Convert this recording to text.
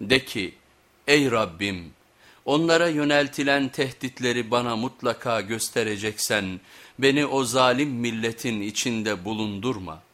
De ki ey Rabbim onlara yöneltilen tehditleri bana mutlaka göstereceksen beni o zalim milletin içinde bulundurma.''